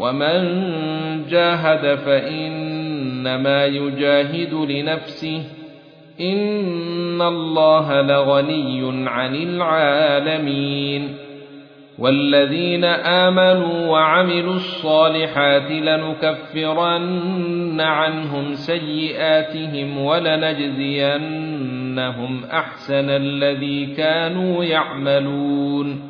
ومن جاهد فانما يجاهد لنفسه ان الله لغني عن العالمين والذين امنوا وعملوا الصالحات لنكفرن عنهم سيئاتهم ولنجزينهم احسن الذي كانوا يعملون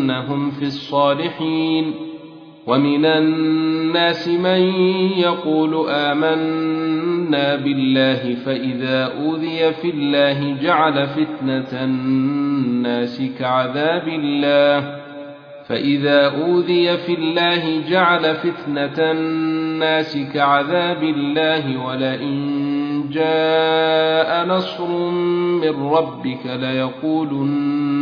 لندخلنهم في الصالحين. ومن الناس من يقول آمنا بالله فإذا أوذي في الله جعل فتنة الناس كعذاب الله. فإذا أوذي في الله جعل فتنة الناس كعذاب الله. ولئن جاء نصر من ربك ليقولن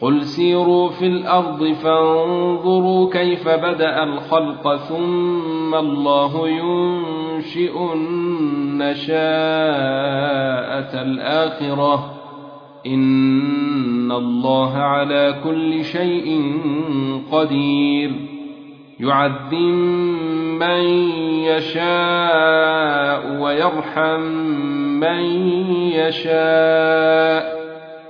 قل سيروا في الأرض فانظروا كيف بدأ الخلق ثم الله ينشئ النشاءة الآخرة إن الله على كل شيء قدير يعذب من يشاء ويرحم من يشاء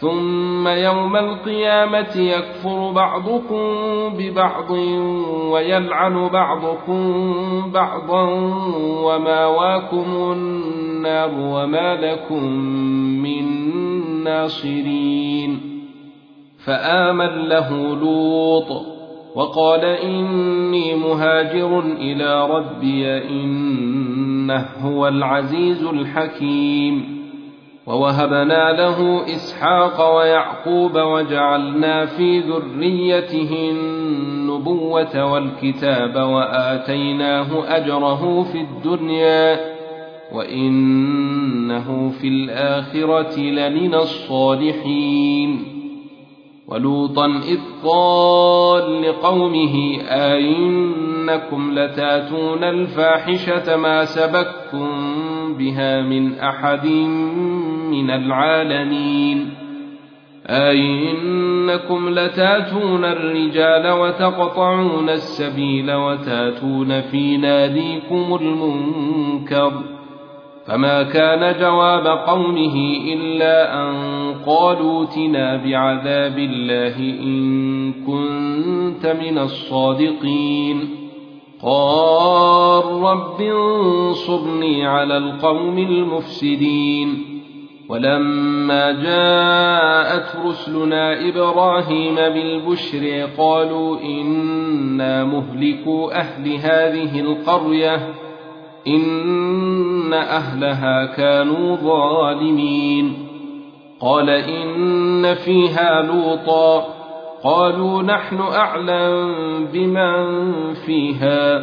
ثم يوم القيامة يكفر بعضكم ببعض ويلعن بعضكم بعضا وماواكم النار وما لكم من ناصرين فآمن له لوط وقال إني مهاجر إلى ربي إنه هو العزيز الحكيم ووهبنا له إسحاق ويعقوب وجعلنا في ذريته النبوة والكتاب وآتيناه أجره في الدنيا وإنه في الآخرة لمن الصالحين ولوطا إذ قال لقومه أئنكم لتأتون الفاحشة ما سبكتم بها من أحد من العالمين. أئنكم لتاتون الرجال وتقطعون السبيل وتاتون في ناديكم المنكر. فما كان جواب قومه إلا أن قالوا تنا بعذاب الله إن كنت من الصادقين. قال رب انصرني على القوم المفسدين. ولما جاءت رسلنا إبراهيم بالبشر قالوا إنا مهلكو أهل هذه القرية إن أهلها كانوا ظالمين. قال إن فيها لوطا قالوا نحن أعلم بمن فيها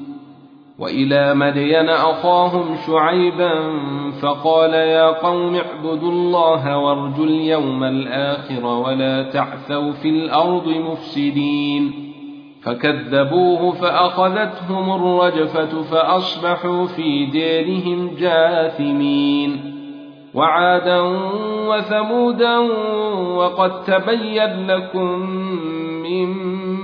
وإلى مدين أخاهم شعيبا فقال يا قوم اعبدوا الله وارجوا اليوم الآخر ولا تعثوا في الأرض مفسدين. فكذبوه فأخذتهم الرجفة فأصبحوا في ديرهم جاثمين. وعادا وثمودا وقد تبين لكم من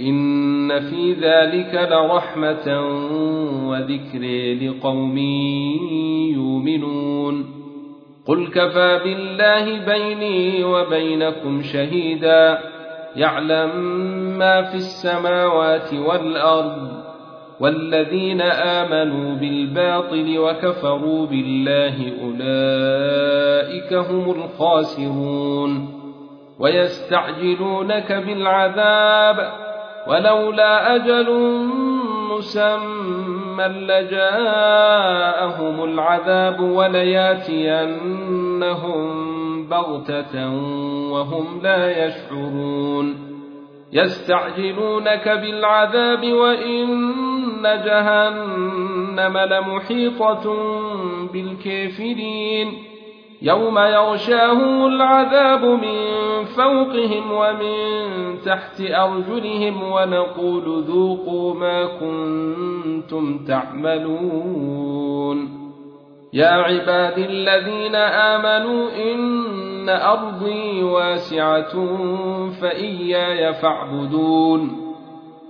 ان في ذلك لرحمه وذكر لقوم يؤمنون قل كفى بالله بيني وبينكم شهيدا يعلم ما في السماوات والارض والذين امنوا بالباطل وكفروا بالله اولئك هم الخاسرون ويستعجلونك بالعذاب ولولا أجل مسمى لجاءهم العذاب ولياتينهم بغتة وهم لا يشعرون. يستعجلونك بالعذاب وإن جهنم لمحيطة بالكافرين. يوم يغشاهم العذاب من فوقهم ومن تحت أرجلهم ونقول ذوقوا ما كنتم تعملون. يا عباد الذين آمنوا إن أرضي واسعة فإياي فاعبدون.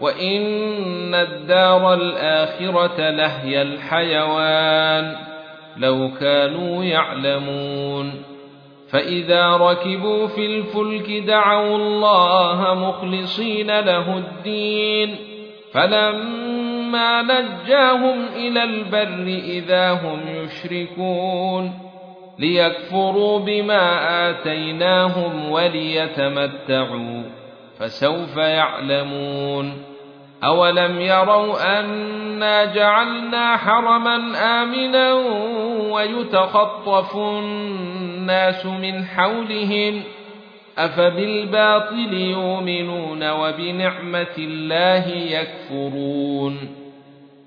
وان الدار الاخره لهي الحيوان لو كانوا يعلمون فاذا ركبوا في الفلك دعوا الله مخلصين له الدين فلما نجاهم إلى البر اذا هم يشركون ليكفروا بما اتيناهم وليتمتعوا فسوف يعلمون اولم يروا انا جعلنا حرما امنا ويتخطف الناس من حولهم افبالباطل يؤمنون وبنعمه الله يكفرون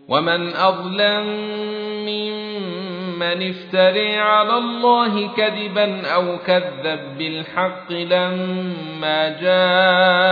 ومن اظلم ممن افتري على الله كذبا أو كذب بالحق لما جاءه